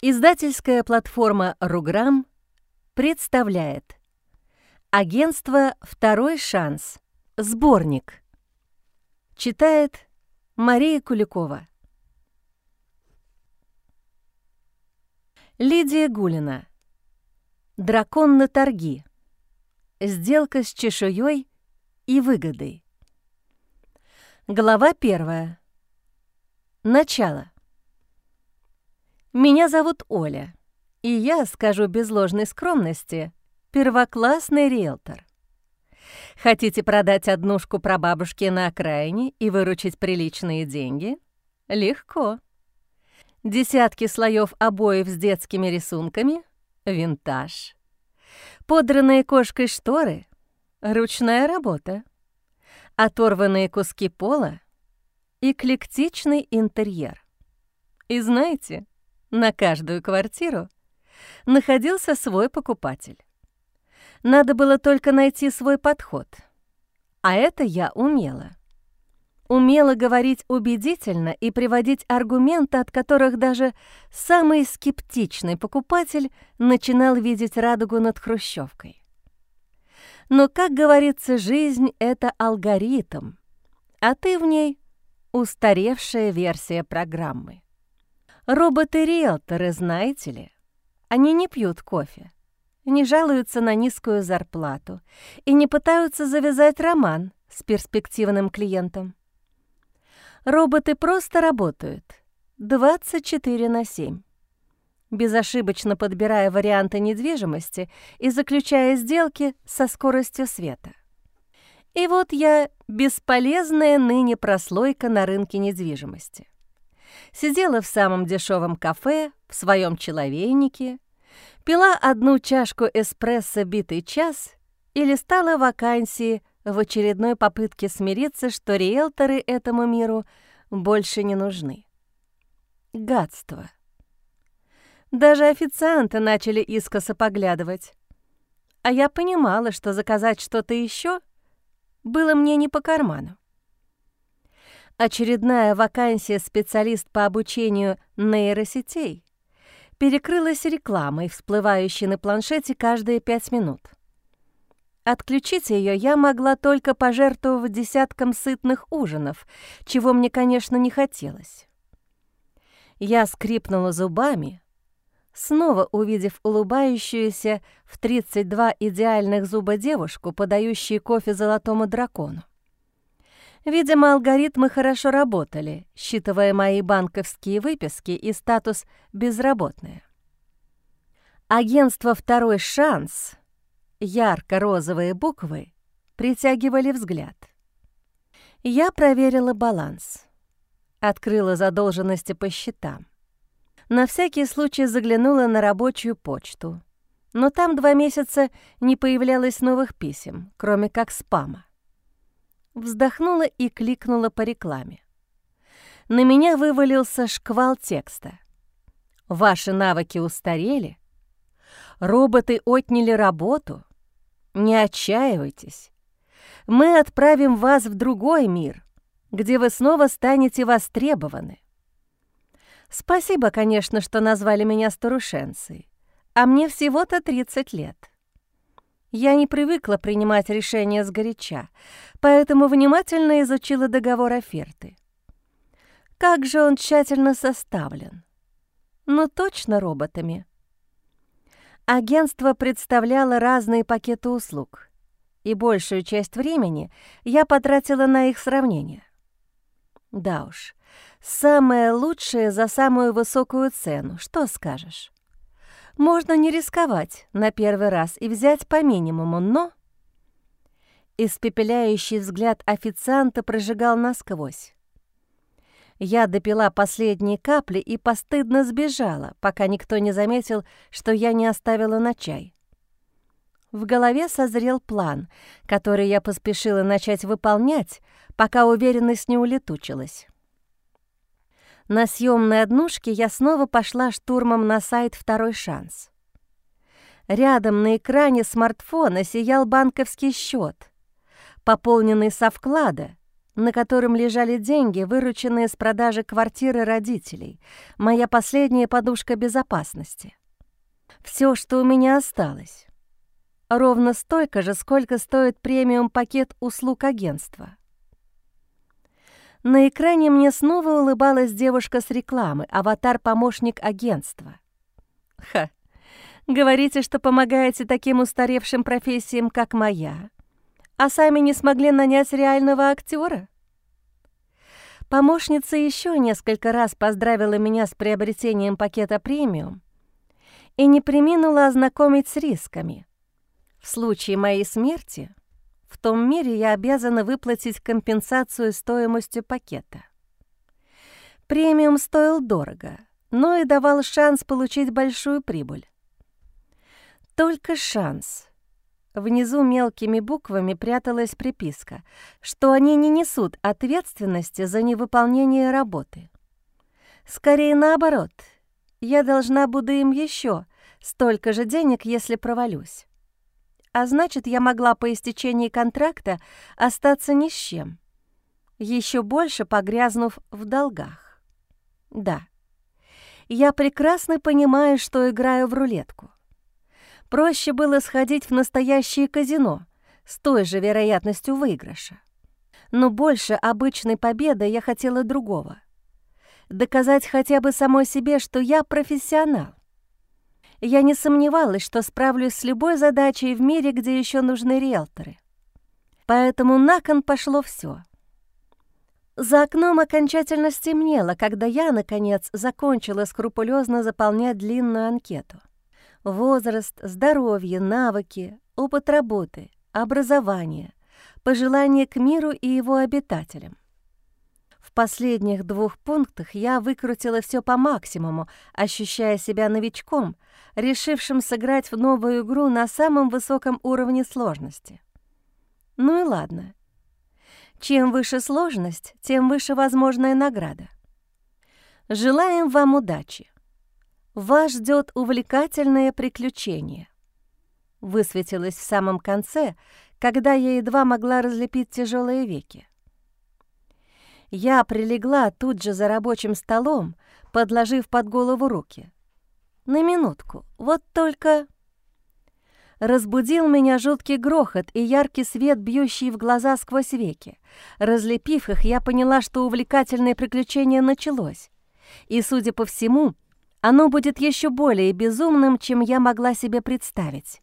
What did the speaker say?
Издательская платформа «Руграм» представляет Агентство «Второй шанс». Сборник. Читает Мария Куликова. Лидия Гулина. Дракон на торги. Сделка с чешуей и выгодой. Глава первая. Начало. Меня зовут Оля, и я, скажу без ложной скромности, первоклассный риэлтор. Хотите продать однушку прабабушки на окраине и выручить приличные деньги? Легко. Десятки слоев обоев с детскими рисунками — винтаж. Подранные кошкой шторы — ручная работа. Оторванные куски пола — эклектичный интерьер. И знаете, на каждую квартиру находился свой покупатель. Надо было только найти свой подход. А это я умела. Умела говорить убедительно и приводить аргументы, от которых даже самый скептичный покупатель начинал видеть радугу над хрущевкой. Но, как говорится, жизнь — это алгоритм, а ты в ней — устаревшая версия программы. Роботы-риэлторы, знаете ли, они не пьют кофе, не жалуются на низкую зарплату и не пытаются завязать роман с перспективным клиентом. Роботы просто работают 24 на 7, безошибочно подбирая варианты недвижимости и заключая сделки со скоростью света. И вот я бесполезная ныне прослойка на рынке недвижимости сидела в самом дешевом кафе, в своем человейнике, пила одну чашку эспрессо битый час и листала вакансии в очередной попытке смириться, что риэлторы этому миру больше не нужны. Гадство. Даже официанты начали искоса поглядывать. А я понимала, что заказать что-то еще было мне не по карману. Очередная вакансия специалист по обучению нейросетей перекрылась рекламой, всплывающей на планшете каждые пять минут. Отключить ее я могла только пожертвовав десятком сытных ужинов, чего мне, конечно, не хотелось. Я скрипнула зубами, снова увидев улыбающуюся в 32 идеальных зуба девушку, подающую кофе золотому дракону. Видимо, алгоритмы хорошо работали, считывая мои банковские выписки и статус «безработная». Агентство «Второй шанс» ярко-розовые буквы притягивали взгляд. Я проверила баланс. Открыла задолженности по счетам. На всякий случай заглянула на рабочую почту. Но там два месяца не появлялось новых писем, кроме как спама вздохнула и кликнула по рекламе. На меня вывалился шквал текста. «Ваши навыки устарели? Роботы отняли работу? Не отчаивайтесь. Мы отправим вас в другой мир, где вы снова станете востребованы». Спасибо, конечно, что назвали меня старушенцей, а мне всего-то 30 лет. Я не привыкла принимать решения сгоряча, поэтому внимательно изучила договор оферты. Как же он тщательно составлен. Ну, точно роботами. Агентство представляло разные пакеты услуг, и большую часть времени я потратила на их сравнение. Да уж, самое лучшее за самую высокую цену, что скажешь? Можно не рисковать на первый раз и взять по минимуму, но... Испепеляющий взгляд официанта прожигал насквозь. Я допила последние капли и постыдно сбежала, пока никто не заметил, что я не оставила на чай. В голове созрел план, который я поспешила начать выполнять, пока уверенность не улетучилась. На съемной однушке я снова пошла штурмом на сайт «Второй шанс». Рядом на экране смартфона сиял банковский счет, пополненный со вклада, на котором лежали деньги, вырученные с продажи квартиры родителей, моя последняя подушка безопасности. Все, что у меня осталось. Ровно столько же, сколько стоит премиум-пакет услуг агентства. На экране мне снова улыбалась девушка с рекламы, аватар-помощник агентства. Ха, говорите, что помогаете таким устаревшим профессиям, как моя, а сами не смогли нанять реального актера? Помощница еще несколько раз поздравила меня с приобретением пакета премиум и не приминула ознакомить с рисками. В случае моей смерти в том мире я обязана выплатить компенсацию стоимостью пакета. Премиум стоил дорого, но и давал шанс получить большую прибыль. Только шанс. Внизу мелкими буквами пряталась приписка, что они не несут ответственности за невыполнение работы. Скорее наоборот, я должна буду им еще столько же денег, если провалюсь а значит, я могла по истечении контракта остаться ни с чем, еще больше погрязнув в долгах. Да, я прекрасно понимаю, что играю в рулетку. Проще было сходить в настоящее казино с той же вероятностью выигрыша. Но больше обычной победы я хотела другого. Доказать хотя бы самой себе, что я профессионал я не сомневалась, что справлюсь с любой задачей в мире, где еще нужны риэлторы. Поэтому на кон пошло все. За окном окончательно стемнело, когда я, наконец, закончила скрупулезно заполнять длинную анкету. Возраст, здоровье, навыки, опыт работы, образование, пожелания к миру и его обитателям. Последних двух пунктах я выкрутила все по максимуму, ощущая себя новичком, решившим сыграть в новую игру на самом высоком уровне сложности. Ну и ладно. Чем выше сложность, тем выше возможная награда. Желаем вам удачи. Вас ждет увлекательное приключение. Высветилось в самом конце, когда я едва могла разлепить тяжелые веки. Я прилегла тут же за рабочим столом, подложив под голову руки. На минутку, вот только... Разбудил меня жуткий грохот и яркий свет, бьющий в глаза сквозь веки. Разлепив их, я поняла, что увлекательное приключение началось. И, судя по всему, оно будет еще более безумным, чем я могла себе представить.